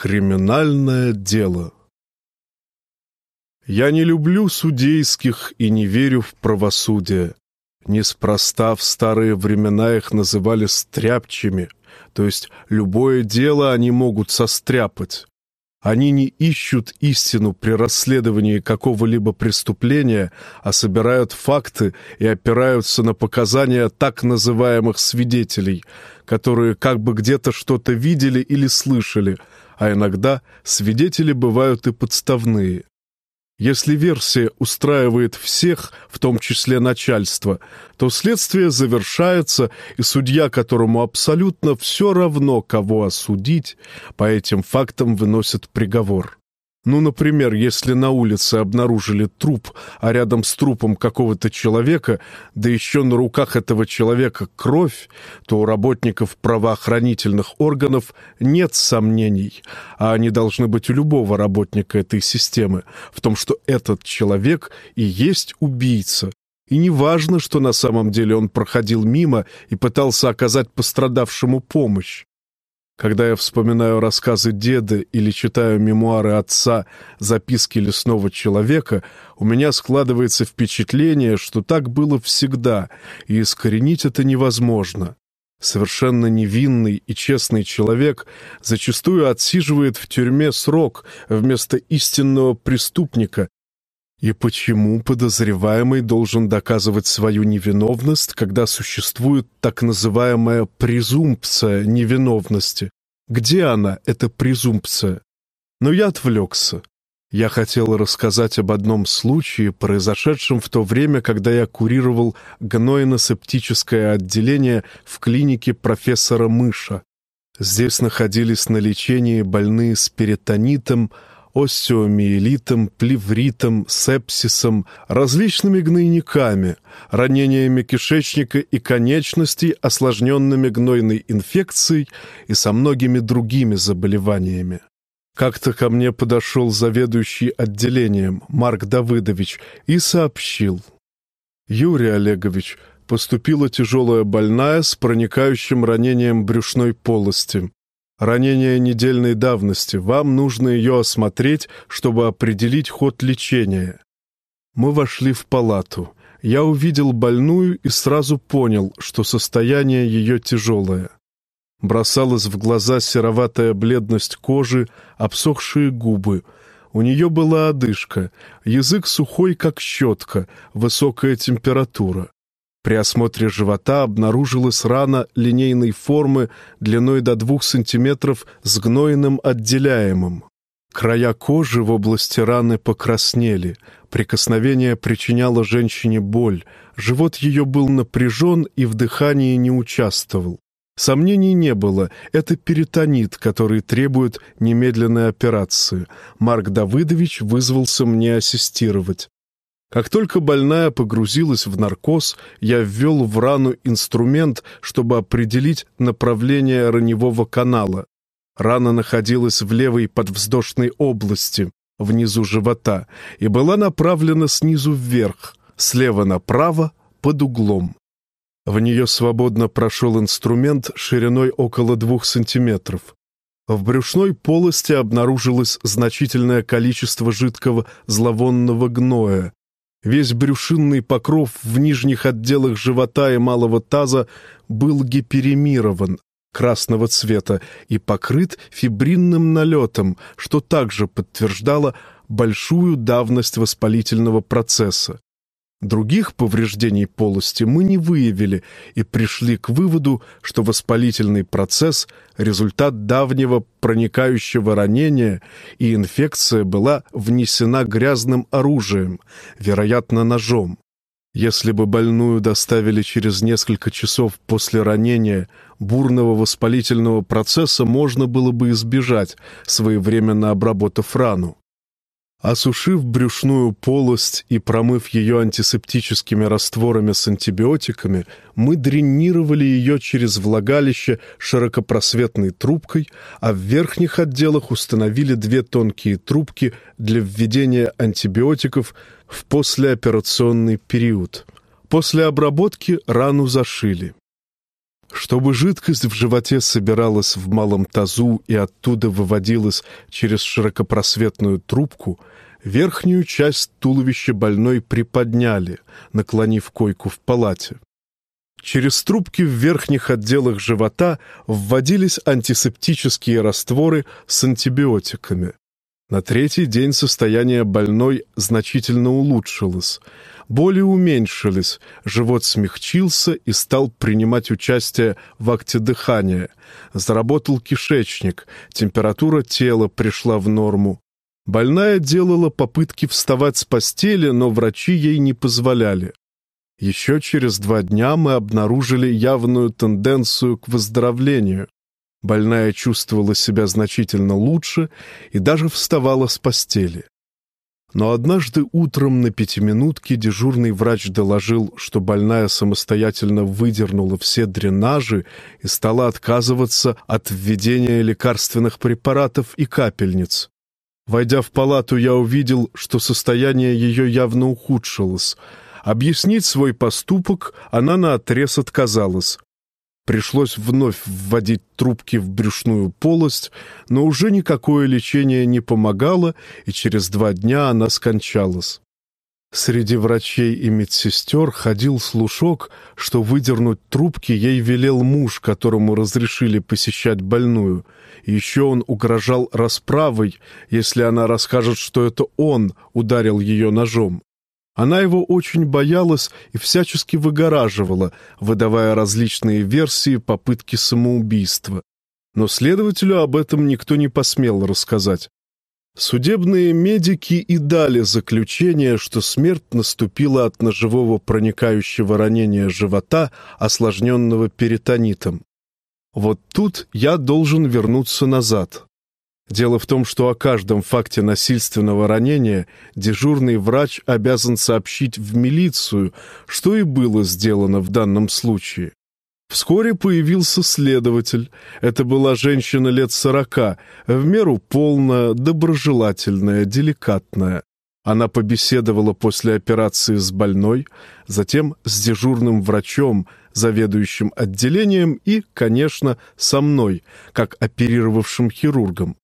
Криминальное дело Я не люблю судейских и не верю в правосудие. Неспроста в старые времена их называли стряпчими, то есть любое дело они могут состряпать. Они не ищут истину при расследовании какого-либо преступления, а собирают факты и опираются на показания так называемых свидетелей, которые как бы где-то что-то видели или слышали, а иногда свидетели бывают и подставные. Если версия устраивает всех, в том числе начальство, то следствие завершается, и судья, которому абсолютно все равно, кого осудить, по этим фактам выносит приговор. Ну, например, если на улице обнаружили труп, а рядом с трупом какого-то человека, да еще на руках этого человека кровь, то у работников правоохранительных органов нет сомнений, а они должны быть у любого работника этой системы, в том, что этот человек и есть убийца, и не важно, что на самом деле он проходил мимо и пытался оказать пострадавшему помощь. Когда я вспоминаю рассказы деда или читаю мемуары отца «Записки лесного человека», у меня складывается впечатление, что так было всегда, и искоренить это невозможно. Совершенно невинный и честный человек зачастую отсиживает в тюрьме срок вместо истинного преступника, и почему подозреваемый должен доказывать свою невиновность, когда существует так называемая презумпция невиновности? Где она, эта презумпция? Но я отвлекся. Я хотел рассказать об одном случае, произошедшем в то время, когда я курировал гнойно-септическое отделение в клинике профессора Мыша. Здесь находились на лечении больные с перитонитом, остеомиелитом, плевритом, сепсисом, различными гнойниками, ранениями кишечника и конечностей, осложненными гнойной инфекцией и со многими другими заболеваниями. Как-то ко мне подошел заведующий отделением Марк Давыдович и сообщил. «Юрий Олегович, поступила тяжелая больная с проникающим ранением брюшной полости. Ранение недельной давности. Вам нужно ее осмотреть, чтобы определить ход лечения. Мы вошли в палату. Я увидел больную и сразу понял, что состояние ее тяжелое. Бросалась в глаза сероватая бледность кожи, обсохшие губы. У нее была одышка, язык сухой, как щетка, высокая температура. При осмотре живота обнаружилась рана линейной формы длиной до 2 см с гнойным отделяемым. Края кожи в области раны покраснели, прикосновение причиняло женщине боль, живот ее был напряжен и в дыхании не участвовал. Сомнений не было, это перитонит, который требует немедленной операции. Марк Давыдович вызвался мне ассистировать. Как только больная погрузилась в наркоз, я ввел в рану инструмент, чтобы определить направление раневого канала. Рана находилась в левой подвздошной области, внизу живота, и была направлена снизу вверх, слева направо, под углом. В нее свободно прошел инструмент шириной около двух сантиметров. В брюшной полости обнаружилось значительное количество жидкого зловонного гноя, Весь брюшинный покров в нижних отделах живота и малого таза был гиперемирован, красного цвета, и покрыт фибринным налетом, что также подтверждало большую давность воспалительного процесса. Других повреждений полости мы не выявили и пришли к выводу, что воспалительный процесс – результат давнего проникающего ранения, и инфекция была внесена грязным оружием, вероятно, ножом. Если бы больную доставили через несколько часов после ранения, бурного воспалительного процесса можно было бы избежать, своевременно обработав рану. Осушив брюшную полость и промыв ее антисептическими растворами с антибиотиками, мы дренировали ее через влагалище широкопросветной трубкой, а в верхних отделах установили две тонкие трубки для введения антибиотиков в послеоперационный период. После обработки рану зашили. Чтобы жидкость в животе собиралась в малом тазу и оттуда выводилась через широкопросветную трубку, верхнюю часть туловища больной приподняли, наклонив койку в палате. Через трубки в верхних отделах живота вводились антисептические растворы с антибиотиками. На третий день состояние больной значительно улучшилось. Боли уменьшились, живот смягчился и стал принимать участие в акте дыхания. Заработал кишечник, температура тела пришла в норму. Больная делала попытки вставать с постели, но врачи ей не позволяли. Еще через два дня мы обнаружили явную тенденцию к выздоровлению. Больная чувствовала себя значительно лучше и даже вставала с постели. Но однажды утром на пятиминутке дежурный врач доложил, что больная самостоятельно выдернула все дренажи и стала отказываться от введения лекарственных препаратов и капельниц. Войдя в палату, я увидел, что состояние ее явно ухудшилось. Объяснить свой поступок она наотрез отказалась. Пришлось вновь вводить трубки в брюшную полость, но уже никакое лечение не помогало, и через два дня она скончалась. Среди врачей и медсестер ходил слушок, что выдернуть трубки ей велел муж, которому разрешили посещать больную. Еще он угрожал расправой, если она расскажет, что это он ударил ее ножом. Она его очень боялась и всячески выгораживала, выдавая различные версии попытки самоубийства. Но следователю об этом никто не посмел рассказать. Судебные медики и дали заключение, что смерть наступила от ножевого проникающего ранения живота, осложненного перитонитом. Вот тут я должен вернуться назад. Дело в том, что о каждом факте насильственного ранения дежурный врач обязан сообщить в милицию, что и было сделано в данном случае. Вскоре появился следователь. Это была женщина лет сорока, в меру полная, доброжелательная, деликатная. Она побеседовала после операции с больной, затем с дежурным врачом, заведующим отделением и, конечно, со мной, как оперировавшим хирургом.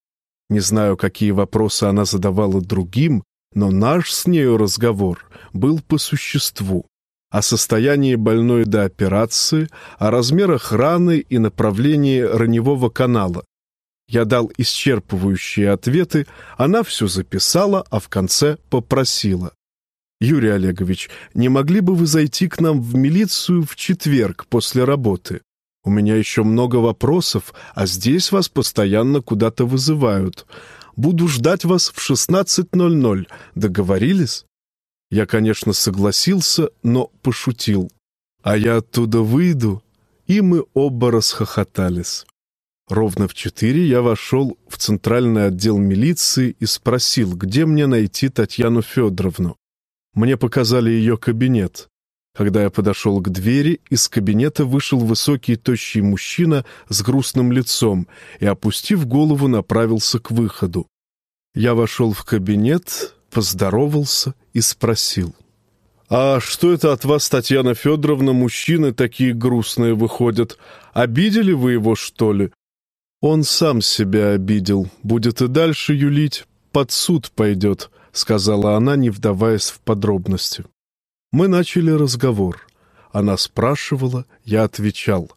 Не знаю, какие вопросы она задавала другим, но наш с нею разговор был по существу. О состоянии больной до операции, о размерах раны и направлении раневого канала. Я дал исчерпывающие ответы, она все записала, а в конце попросила. «Юрий Олегович, не могли бы вы зайти к нам в милицию в четверг после работы? У меня еще много вопросов, а здесь вас постоянно куда-то вызывают. Буду ждать вас в 16.00. Договорились?» Я, конечно, согласился, но пошутил. «А я оттуда выйду?» И мы оба расхохотались. Ровно в четыре я вошел в центральный отдел милиции и спросил, где мне найти Татьяну Федоровну. Мне показали ее кабинет. Когда я подошел к двери, из кабинета вышел высокий тощий мужчина с грустным лицом и, опустив голову, направился к выходу. Я вошел в кабинет, поздоровался и спросил. «А что это от вас, Татьяна Федоровна, мужчины такие грустные выходят? Обидели вы его, что ли?» «Он сам себя обидел. Будет и дальше юлить, под суд пойдет», — сказала она, не вдаваясь в подробности. Мы начали разговор. Она спрашивала, я отвечал.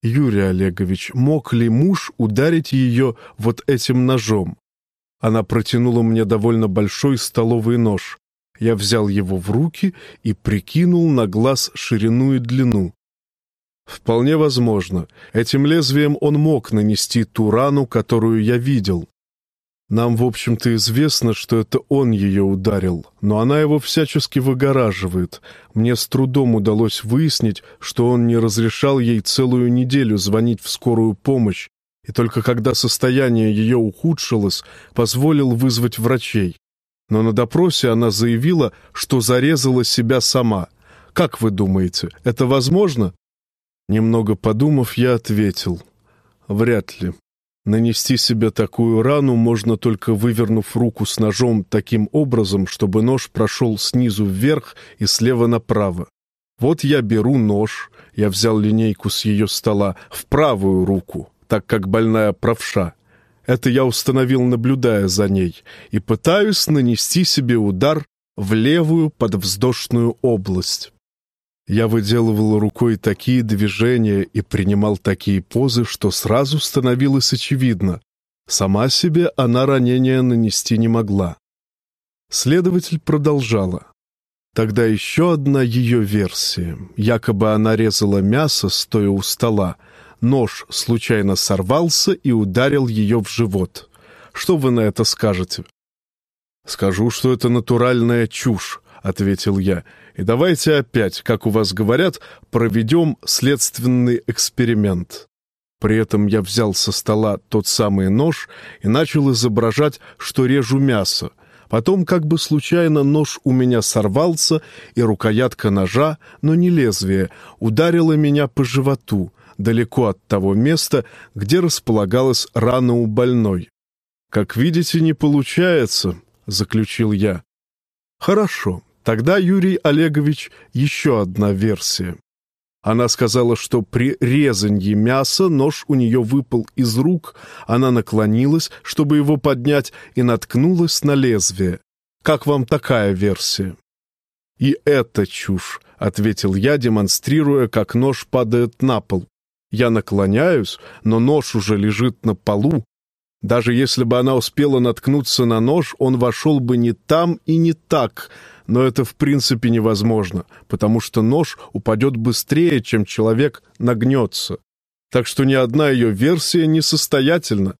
«Юрий Олегович, мог ли муж ударить ее вот этим ножом?» Она протянула мне довольно большой столовый нож. Я взял его в руки и прикинул на глаз ширину и длину. Вполне возможно, этим лезвием он мог нанести ту рану, которую я видел. Нам, в общем-то, известно, что это он ее ударил, но она его всячески выгораживает. Мне с трудом удалось выяснить, что он не разрешал ей целую неделю звонить в скорую помощь, и только когда состояние ее ухудшилось, позволил вызвать врачей. Но на допросе она заявила, что зарезала себя сама. Как вы думаете, это возможно? Немного подумав, я ответил. Вряд ли. Нанести себе такую рану можно только вывернув руку с ножом таким образом, чтобы нож прошел снизу вверх и слева направо. Вот я беру нож, я взял линейку с ее стола, в правую руку, так как больная правша. Это я установил, наблюдая за ней, и пытаюсь нанести себе удар в левую подвздошную область. Я выделывал рукой такие движения и принимал такие позы, что сразу становилось очевидно. Сама себе она ранения нанести не могла. Следователь продолжала. Тогда еще одна ее версия. Якобы она резала мясо, стоя у стола. Нож случайно сорвался и ударил ее в живот. Что вы на это скажете? «Скажу, что это натуральная чушь», — ответил я. «И давайте опять, как у вас говорят, проведем следственный эксперимент». При этом я взял со стола тот самый нож и начал изображать, что режу мясо — Потом, как бы случайно, нож у меня сорвался, и рукоятка ножа, но не лезвие, ударила меня по животу, далеко от того места, где располагалась рана у больной. «Как видите, не получается», — заключил я. «Хорошо, тогда, Юрий Олегович, еще одна версия. Она сказала, что при резанье мяса нож у нее выпал из рук, она наклонилась, чтобы его поднять, и наткнулась на лезвие. Как вам такая версия? «И это чушь», — ответил я, демонстрируя, как нож падает на пол. Я наклоняюсь, но нож уже лежит на полу. Даже если бы она успела наткнуться на нож, он вошел бы не там и не так — но это в принципе невозможно, потому что нож упадет быстрее, чем человек нагнется. Так что ни одна ее версия несостоятельна.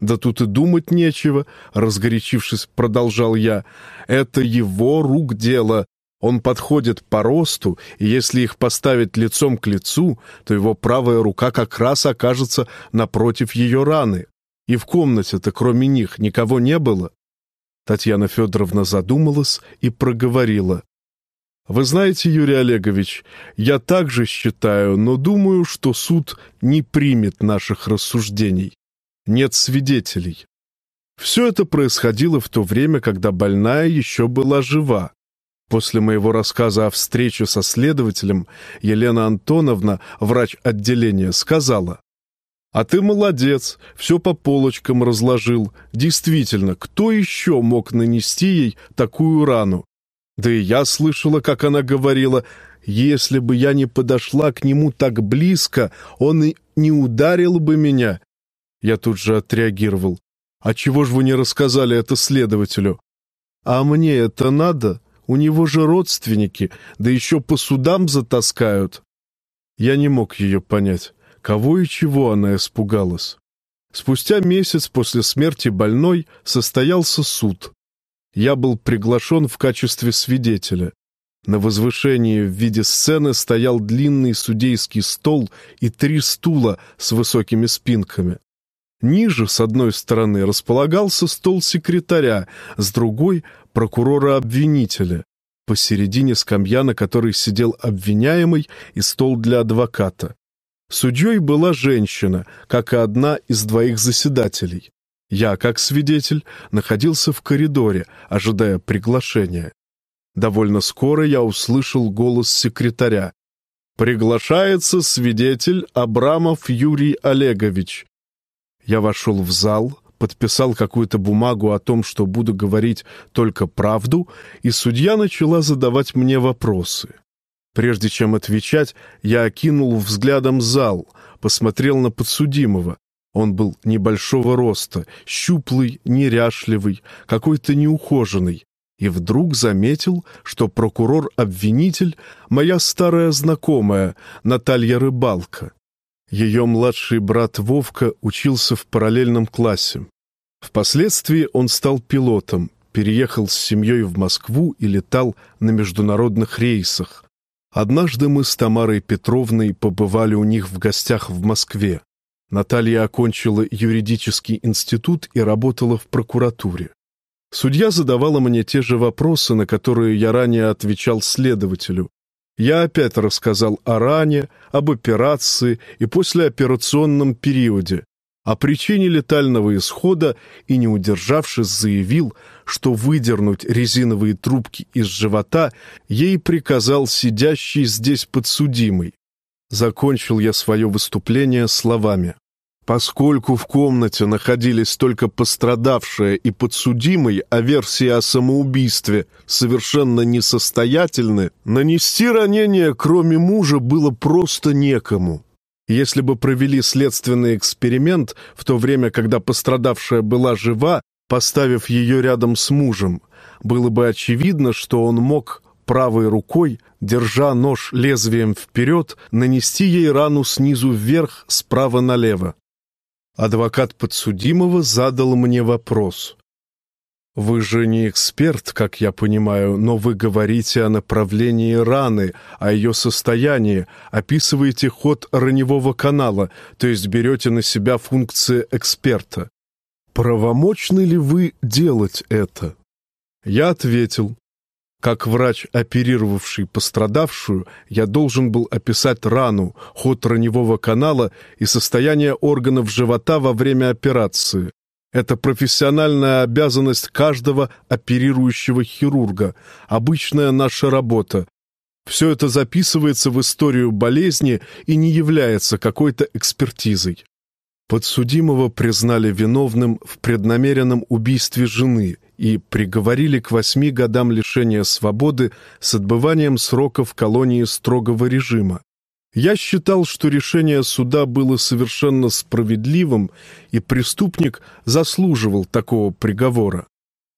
«Да тут и думать нечего», — разгорячившись, продолжал я. «Это его рук дело. Он подходит по росту, и если их поставить лицом к лицу, то его правая рука как раз окажется напротив ее раны. И в комнате-то кроме них никого не было. Татьяна Федоровна задумалась и проговорила. «Вы знаете, Юрий Олегович, я также считаю, но думаю, что суд не примет наших рассуждений. Нет свидетелей. Все это происходило в то время, когда больная еще была жива. После моего рассказа о встрече со следователем Елена Антоновна, врач отделения, сказала, а ты молодец, все по полочкам разложил. Действительно, кто еще мог нанести ей такую рану? Да и я слышала, как она говорила, если бы я не подошла к нему так близко, он и не ударил бы меня. Я тут же отреагировал. А чего же вы не рассказали это следователю? А мне это надо? У него же родственники, да еще по судам затаскают. Я не мог ее понять. Кого и чего она испугалась? Спустя месяц после смерти больной состоялся суд. Я был приглашен в качестве свидетеля. На возвышении в виде сцены стоял длинный судейский стол и три стула с высокими спинками. Ниже, с одной стороны, располагался стол секретаря, с другой — прокурора-обвинителя. Посередине скамья, на которой сидел обвиняемый, и стол для адвоката. Судьей была женщина, как и одна из двоих заседателей. Я, как свидетель, находился в коридоре, ожидая приглашения. Довольно скоро я услышал голос секретаря. «Приглашается свидетель Абрамов Юрий Олегович». Я вошел в зал, подписал какую-то бумагу о том, что буду говорить только правду, и судья начала задавать мне вопросы. Прежде чем отвечать, я окинул взглядом зал, посмотрел на подсудимого. Он был небольшого роста, щуплый, неряшливый, какой-то неухоженный. И вдруг заметил, что прокурор-обвинитель — моя старая знакомая Наталья Рыбалка. Ее младший брат Вовка учился в параллельном классе. Впоследствии он стал пилотом, переехал с семьей в Москву и летал на международных рейсах. Однажды мы с Тамарой Петровной побывали у них в гостях в Москве. Наталья окончила юридический институт и работала в прокуратуре. Судья задавала мне те же вопросы, на которые я ранее отвечал следователю. Я опять рассказал о ране, об операции и послеоперационном периоде. О причине летального исхода и, не удержавшись, заявил, что выдернуть резиновые трубки из живота ей приказал сидящий здесь подсудимый. Закончил я свое выступление словами. Поскольку в комнате находились только пострадавшая и подсудимый, а версии о самоубийстве совершенно несостоятельны, нанести ранение, кроме мужа, было просто некому. Если бы провели следственный эксперимент в то время, когда пострадавшая была жива, поставив ее рядом с мужем, было бы очевидно, что он мог правой рукой, держа нож лезвием вперед, нанести ей рану снизу вверх, справа налево. Адвокат подсудимого задал мне вопрос. Вы же не эксперт, как я понимаю, но вы говорите о направлении раны, о ее состоянии, описываете ход раневого канала, то есть берете на себя функции эксперта. Правомочны ли вы делать это? Я ответил. Как врач, оперировавший пострадавшую, я должен был описать рану, ход раневого канала и состояние органов живота во время операции. Это профессиональная обязанность каждого оперирующего хирурга, обычная наша работа. Все это записывается в историю болезни и не является какой-то экспертизой. Подсудимого признали виновным в преднамеренном убийстве жены и приговорили к восьми годам лишения свободы с отбыванием срока в колонии строгого режима. Я считал, что решение суда было совершенно справедливым, и преступник заслуживал такого приговора.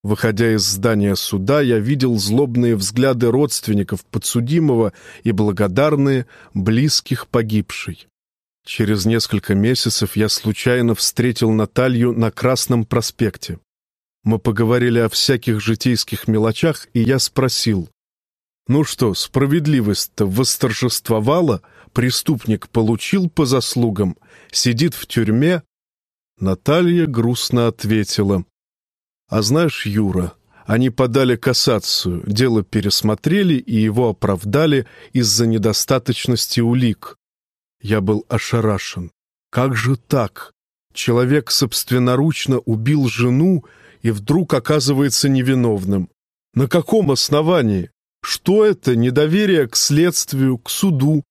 Выходя из здания суда, я видел злобные взгляды родственников подсудимого и благодарные близких погибшей. Через несколько месяцев я случайно встретил Наталью на Красном проспекте. Мы поговорили о всяких житейских мелочах, и я спросил, «Ну что, справедливость-то восторжествовала?» преступник получил по заслугам, сидит в тюрьме?» Наталья грустно ответила. «А знаешь, Юра, они подали кассацию, дело пересмотрели и его оправдали из-за недостаточности улик. Я был ошарашен. Как же так? Человек собственноручно убил жену и вдруг оказывается невиновным. На каком основании? Что это недоверие к следствию, к суду,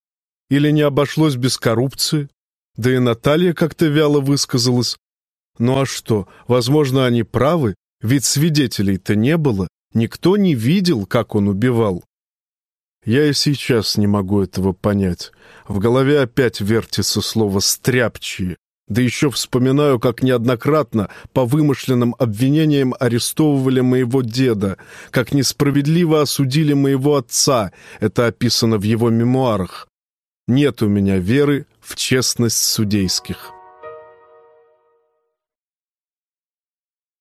или не обошлось без коррупции? Да и Наталья как-то вяло высказалась. Ну а что, возможно, они правы, ведь свидетелей-то не было, никто не видел, как он убивал. Я и сейчас не могу этого понять. В голове опять вертится слово «стряпчие». Да еще вспоминаю, как неоднократно по вымышленным обвинениям арестовывали моего деда, как несправедливо осудили моего отца, это описано в его мемуарах. Нет у меня веры в честность судейских.